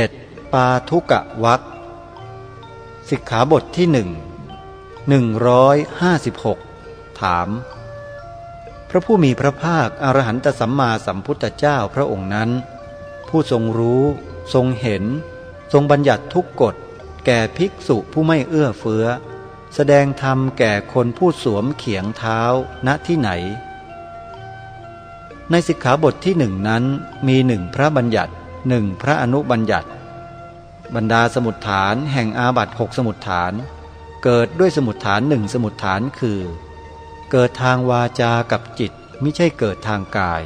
7. ปาทุกะวักสิกขาบทที่หนึ่งหนึ่งร้อยห้าสิบหกถาม พระผู้มีพระภาคอรหันตสัมมาสัมพุทธเจ้าพระองค์นั้น ผู้ทรงรู้ทรงเห็น ทรงบัญญัติทุกกฎ แก่ภิกษุผู้ไม่เอื้อเฟื้อ แสดงธรรมแก่คนผู้สวมเขียงเท้าณที่ไหน ในสิกขาบทที่หนึ่งนั้นมีหนึ่งพระบัญญัติ หนึ่งพระอนุบัญญัติ บรรดาสมุดฐานแห่งอาบัตหกสมุดฐาน เกิดด้วยสมุดฐานหนึ่งสมุดฐานคือ เกิดทางวาจากับจิตไม่ใช่เกิดทางกาย